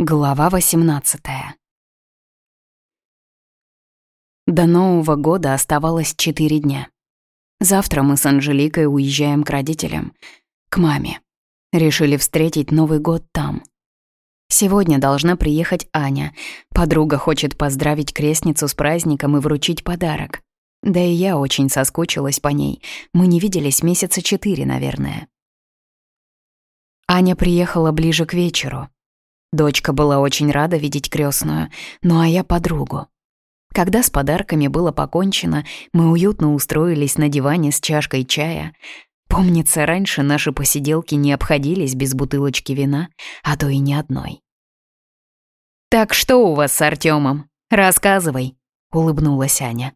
Глава 18 До Нового года оставалось четыре дня. Завтра мы с Анжеликой уезжаем к родителям, к маме. Решили встретить Новый год там. Сегодня должна приехать Аня. Подруга хочет поздравить крестницу с праздником и вручить подарок. Да и я очень соскучилась по ней. Мы не виделись месяца четыре, наверное. Аня приехала ближе к вечеру. Дочка была очень рада видеть крестную, ну а я подругу. Когда с подарками было покончено, мы уютно устроились на диване с чашкой чая. Помнится, раньше наши посиделки не обходились без бутылочки вина, а то и ни одной. «Так что у вас с Артемом? Рассказывай», — улыбнулась Аня.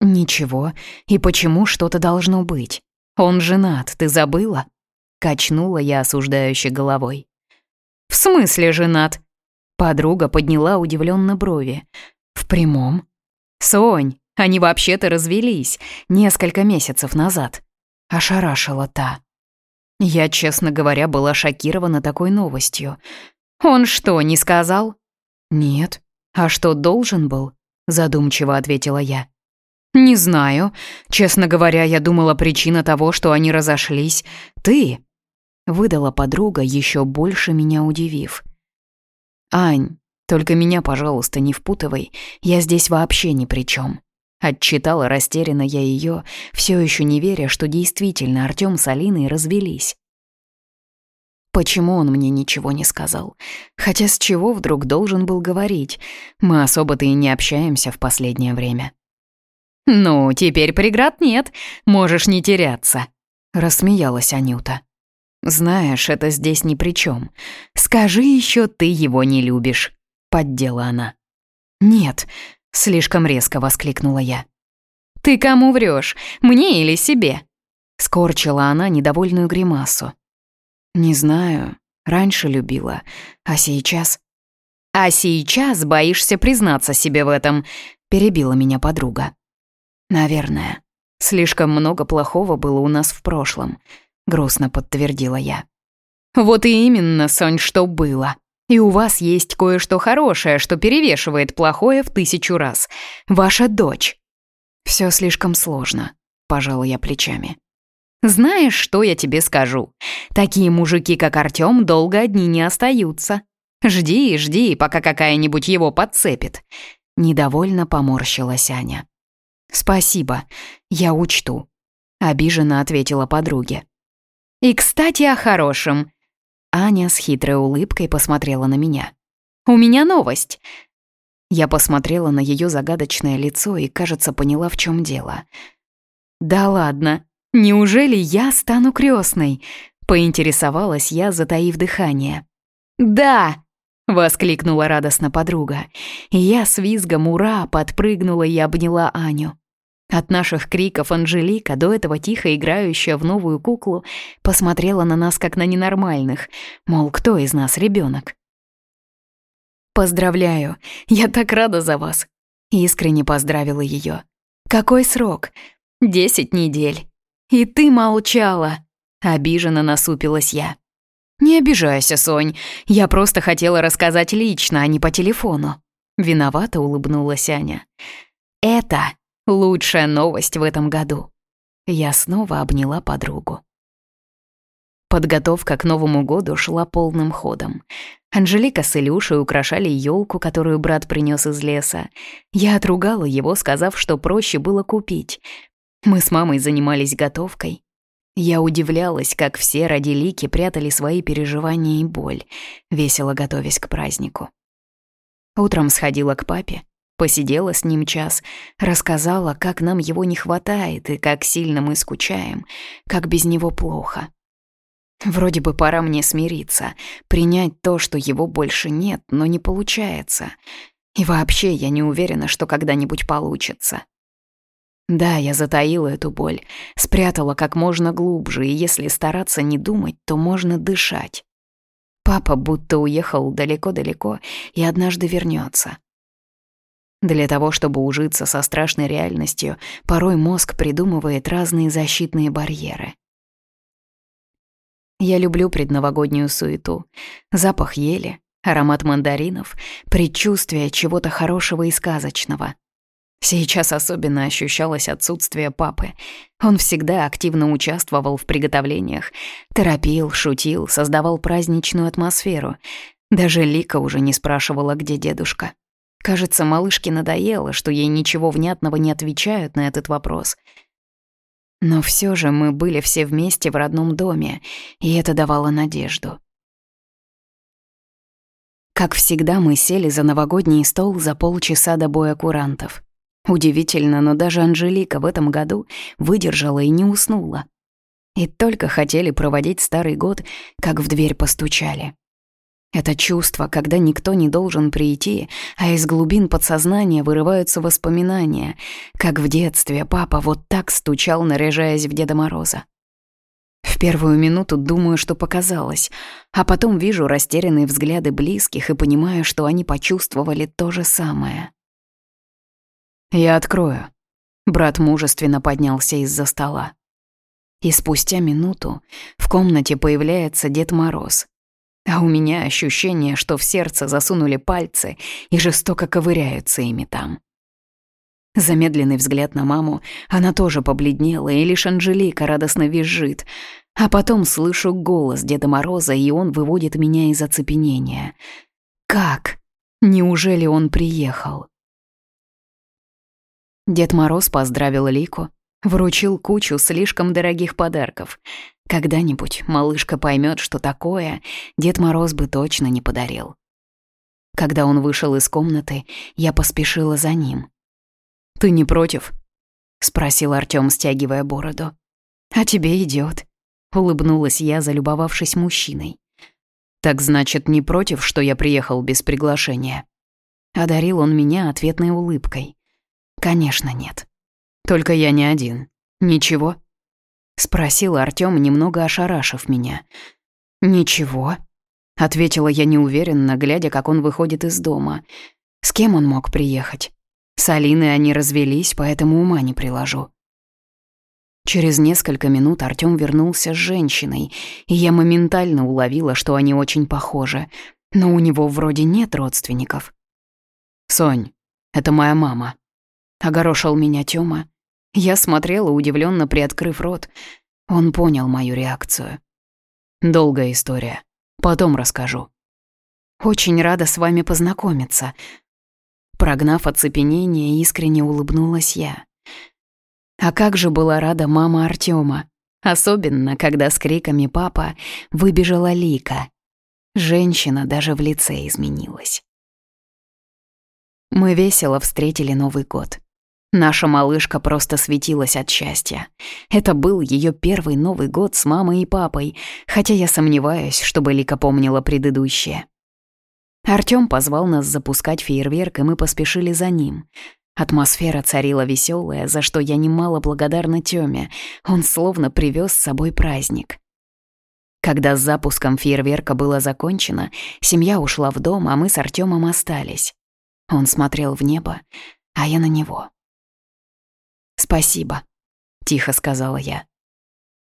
«Ничего, и почему что-то должно быть? Он женат, ты забыла?» Качнула я осуждающе головой. «В смысле женат?» Подруга подняла удивленно брови. «В прямом?» «Сонь, они вообще-то развелись несколько месяцев назад». Ошарашила та. Я, честно говоря, была шокирована такой новостью. «Он что, не сказал?» «Нет. А что, должен был?» Задумчиво ответила я. «Не знаю. Честно говоря, я думала, причина того, что они разошлись, ты. Выдала подруга, еще больше меня удивив. «Ань, только меня, пожалуйста, не впутывай, я здесь вообще ни при чем. Отчитала растерянно я ее, все еще не веря, что действительно Артем с Алиной развелись. Почему он мне ничего не сказал? Хотя с чего вдруг должен был говорить? Мы особо-то и не общаемся в последнее время. «Ну, теперь преград нет, можешь не теряться», — рассмеялась Анюта. «Знаешь, это здесь ни при чем. Скажи еще, ты его не любишь», — поддела она. «Нет», — слишком резко воскликнула я. «Ты кому врешь, мне или себе?» Скорчила она недовольную гримасу. «Не знаю, раньше любила, а сейчас...» «А сейчас боишься признаться себе в этом», — перебила меня подруга. «Наверное. Слишком много плохого было у нас в прошлом. — грустно подтвердила я. «Вот и именно, Сонь, что было. И у вас есть кое-что хорошее, что перевешивает плохое в тысячу раз. Ваша дочь». Все слишком сложно», — пожала я плечами. «Знаешь, что я тебе скажу? Такие мужики, как Артём, долго одни не остаются. Жди и жди, пока какая-нибудь его подцепит». Недовольно поморщилась Аня. «Спасибо, я учту», — обиженно ответила подруге. И, кстати, о хорошем. Аня с хитрой улыбкой посмотрела на меня. «У меня новость!» Я посмотрела на ее загадочное лицо и, кажется, поняла, в чем дело. «Да ладно! Неужели я стану крестной? поинтересовалась я, затаив дыхание. «Да!» — воскликнула радостно подруга. Я с визгом «Ура!» подпрыгнула и обняла Аню. От наших криков Анжелика, до этого тихо играющая в новую куклу, посмотрела на нас как на ненормальных, мол, кто из нас ребенок. «Поздравляю, я так рада за вас!» Искренне поздравила ее. «Какой срок? Десять недель. И ты молчала!» Обиженно насупилась я. «Не обижайся, Сонь, я просто хотела рассказать лично, а не по телефону». Виновато улыбнулась Аня. «Это Лучшая новость в этом году. Я снова обняла подругу. Подготовка к Новому году шла полным ходом. Анжелика с Илюшей украшали елку, которую брат принес из леса. Я отругала его, сказав, что проще было купить. Мы с мамой занимались готовкой. Я удивлялась, как все ради Лики прятали свои переживания и боль, весело готовясь к празднику. Утром сходила к папе, Посидела с ним час, рассказала, как нам его не хватает и как сильно мы скучаем, как без него плохо. Вроде бы пора мне смириться, принять то, что его больше нет, но не получается. И вообще я не уверена, что когда-нибудь получится. Да, я затаила эту боль, спрятала как можно глубже, и если стараться не думать, то можно дышать. Папа будто уехал далеко-далеко и однажды вернется. Для того, чтобы ужиться со страшной реальностью, порой мозг придумывает разные защитные барьеры. Я люблю предновогоднюю суету. Запах ели, аромат мандаринов, предчувствие чего-то хорошего и сказочного. Сейчас особенно ощущалось отсутствие папы. Он всегда активно участвовал в приготовлениях, торопил, шутил, создавал праздничную атмосферу. Даже Лика уже не спрашивала, где дедушка. Кажется, малышке надоело, что ей ничего внятного не отвечают на этот вопрос. Но все же мы были все вместе в родном доме, и это давало надежду. Как всегда, мы сели за новогодний стол за полчаса до боя курантов. Удивительно, но даже Анжелика в этом году выдержала и не уснула. И только хотели проводить старый год, как в дверь постучали. Это чувство, когда никто не должен прийти, а из глубин подсознания вырываются воспоминания, как в детстве папа вот так стучал, наряжаясь в Деда Мороза. В первую минуту думаю, что показалось, а потом вижу растерянные взгляды близких и понимаю, что они почувствовали то же самое. «Я открою». Брат мужественно поднялся из-за стола. И спустя минуту в комнате появляется Дед Мороз. А у меня ощущение, что в сердце засунули пальцы и жестоко ковыряются ими там. Замедленный взгляд на маму, она тоже побледнела, и лишь Анжелика радостно визжит, а потом слышу голос Деда Мороза, и он выводит меня из оцепенения. Как? Неужели он приехал? Дед Мороз поздравил Лику, вручил кучу слишком дорогих подарков. Когда-нибудь малышка поймет, что такое Дед Мороз бы точно не подарил. Когда он вышел из комнаты, я поспешила за ним. «Ты не против?» — спросил Артём, стягивая бороду. «А тебе идёт», Улыбнулась я, залюбовавшись мужчиной. «Так значит, не против, что я приехал без приглашения?» Одарил он меня ответной улыбкой. «Конечно, нет. Только я не один. Ничего?» Спросил Артём, немного ошарашив меня. «Ничего», — ответила я неуверенно, глядя, как он выходит из дома. «С кем он мог приехать? С Алиной они развелись, поэтому ума не приложу». Через несколько минут Артём вернулся с женщиной, и я моментально уловила, что они очень похожи, но у него вроде нет родственников. «Сонь, это моя мама», — огорошил меня Тёма. Я смотрела, удивленно приоткрыв рот. Он понял мою реакцию. «Долгая история. Потом расскажу». «Очень рада с вами познакомиться». Прогнав оцепенение, искренне улыбнулась я. А как же была рада мама Артема, особенно когда с криками «папа» выбежала Лика. Женщина даже в лице изменилась. Мы весело встретили Новый год. Наша малышка просто светилась от счастья. Это был ее первый Новый год с мамой и папой, хотя я сомневаюсь, чтобы Лика помнила предыдущее. Артём позвал нас запускать фейерверк, и мы поспешили за ним. Атмосфера царила веселая, за что я немало благодарна Тёме. Он словно привез с собой праздник. Когда с запуском фейерверка было закончено, семья ушла в дом, а мы с Артёмом остались. Он смотрел в небо, а я на него. «Спасибо», — тихо сказала я.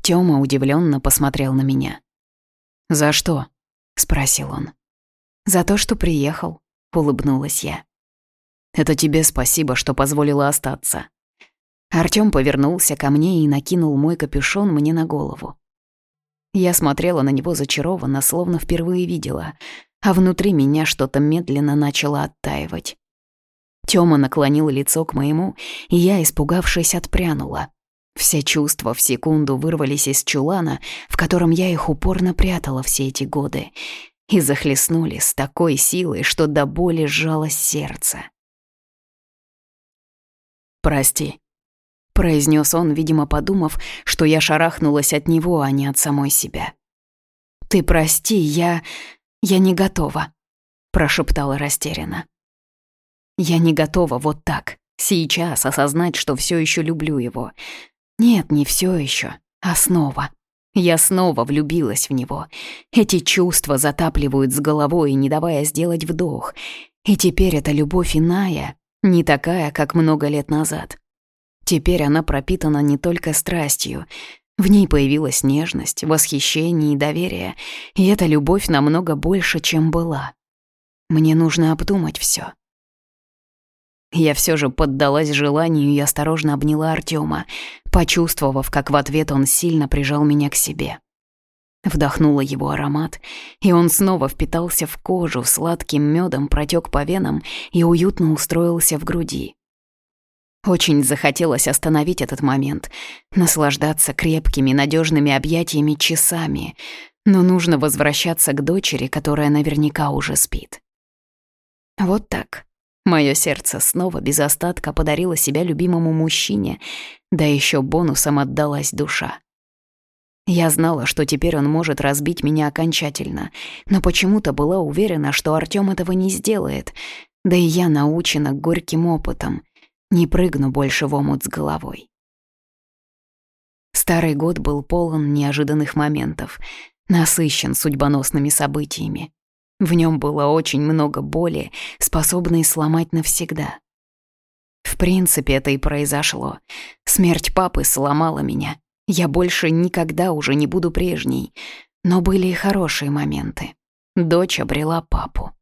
Тёма удивленно посмотрел на меня. «За что?» — спросил он. «За то, что приехал», — улыбнулась я. Это тебе спасибо, что позволила остаться». Артём повернулся ко мне и накинул мой капюшон мне на голову. Я смотрела на него зачарованно, словно впервые видела, а внутри меня что-то медленно начало оттаивать. Тёма наклонил лицо к моему, и я, испугавшись, отпрянула. Все чувства в секунду вырвались из чулана, в котором я их упорно прятала все эти годы, и захлестнули с такой силой, что до боли сжалось сердце. «Прости», — произнес он, видимо, подумав, что я шарахнулась от него, а не от самой себя. «Ты прости, я... я не готова», — прошептала растерянно. «Я не готова вот так, сейчас осознать, что все еще люблю его. Нет, не все еще, а снова». Я снова влюбилась в него. Эти чувства затапливают с головой, не давая сделать вдох. И теперь эта любовь иная, не такая, как много лет назад. Теперь она пропитана не только страстью. В ней появилась нежность, восхищение и доверие, и эта любовь намного больше, чем была. Мне нужно обдумать все. Я все же поддалась желанию и осторожно обняла Артема, почувствовав, как в ответ он сильно прижал меня к себе. Вдохнула его аромат, и он снова впитался в кожу, сладким медом протек по венам и уютно устроился в груди. Очень захотелось остановить этот момент, наслаждаться крепкими, надежными объятиями часами, но нужно возвращаться к дочери, которая наверняка уже спит. Вот так. Мое сердце снова без остатка подарило себя любимому мужчине, да еще бонусом отдалась душа. Я знала, что теперь он может разбить меня окончательно, но почему-то была уверена, что Артём этого не сделает, да и я научена горьким опытом. Не прыгну больше в омут с головой. Старый год был полон неожиданных моментов, насыщен судьбоносными событиями. В нем было очень много боли, способной сломать навсегда. В принципе, это и произошло. Смерть папы сломала меня. Я больше никогда уже не буду прежней. Но были и хорошие моменты. Дочь обрела папу.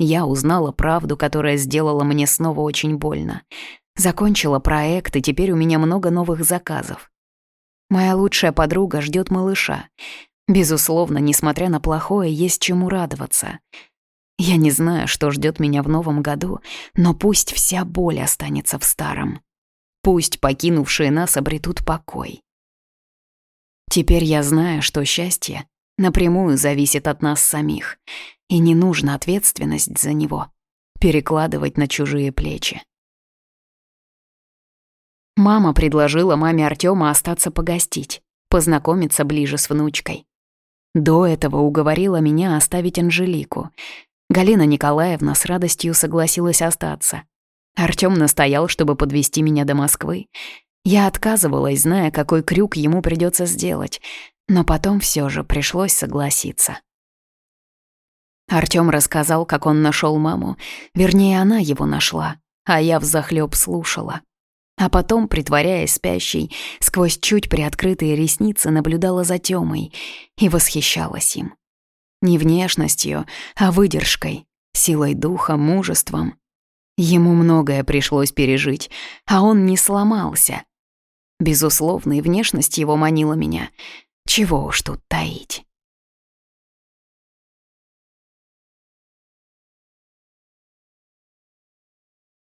Я узнала правду, которая сделала мне снова очень больно. Закончила проект, и теперь у меня много новых заказов. Моя лучшая подруга ждет малыша. Безусловно, несмотря на плохое, есть чему радоваться. Я не знаю, что ждет меня в новом году, но пусть вся боль останется в старом. Пусть покинувшие нас обретут покой. Теперь я знаю, что счастье напрямую зависит от нас самих, и не нужно ответственность за него перекладывать на чужие плечи. Мама предложила маме Артема остаться погостить, познакомиться ближе с внучкой. До этого уговорила меня оставить Анжелику. Галина Николаевна с радостью согласилась остаться. Артём настоял, чтобы подвести меня до Москвы. Я отказывалась, зная, какой крюк ему придется сделать, но потом все же пришлось согласиться. Артём рассказал, как он нашел маму, вернее, она его нашла, а я взахлёб слушала. А потом, притворяясь спящей, сквозь чуть приоткрытые ресницы наблюдала за Тёмой и восхищалась им. Не внешностью, а выдержкой, силой духа, мужеством. Ему многое пришлось пережить, а он не сломался. Безусловно, и внешность его манила меня. Чего уж тут таить.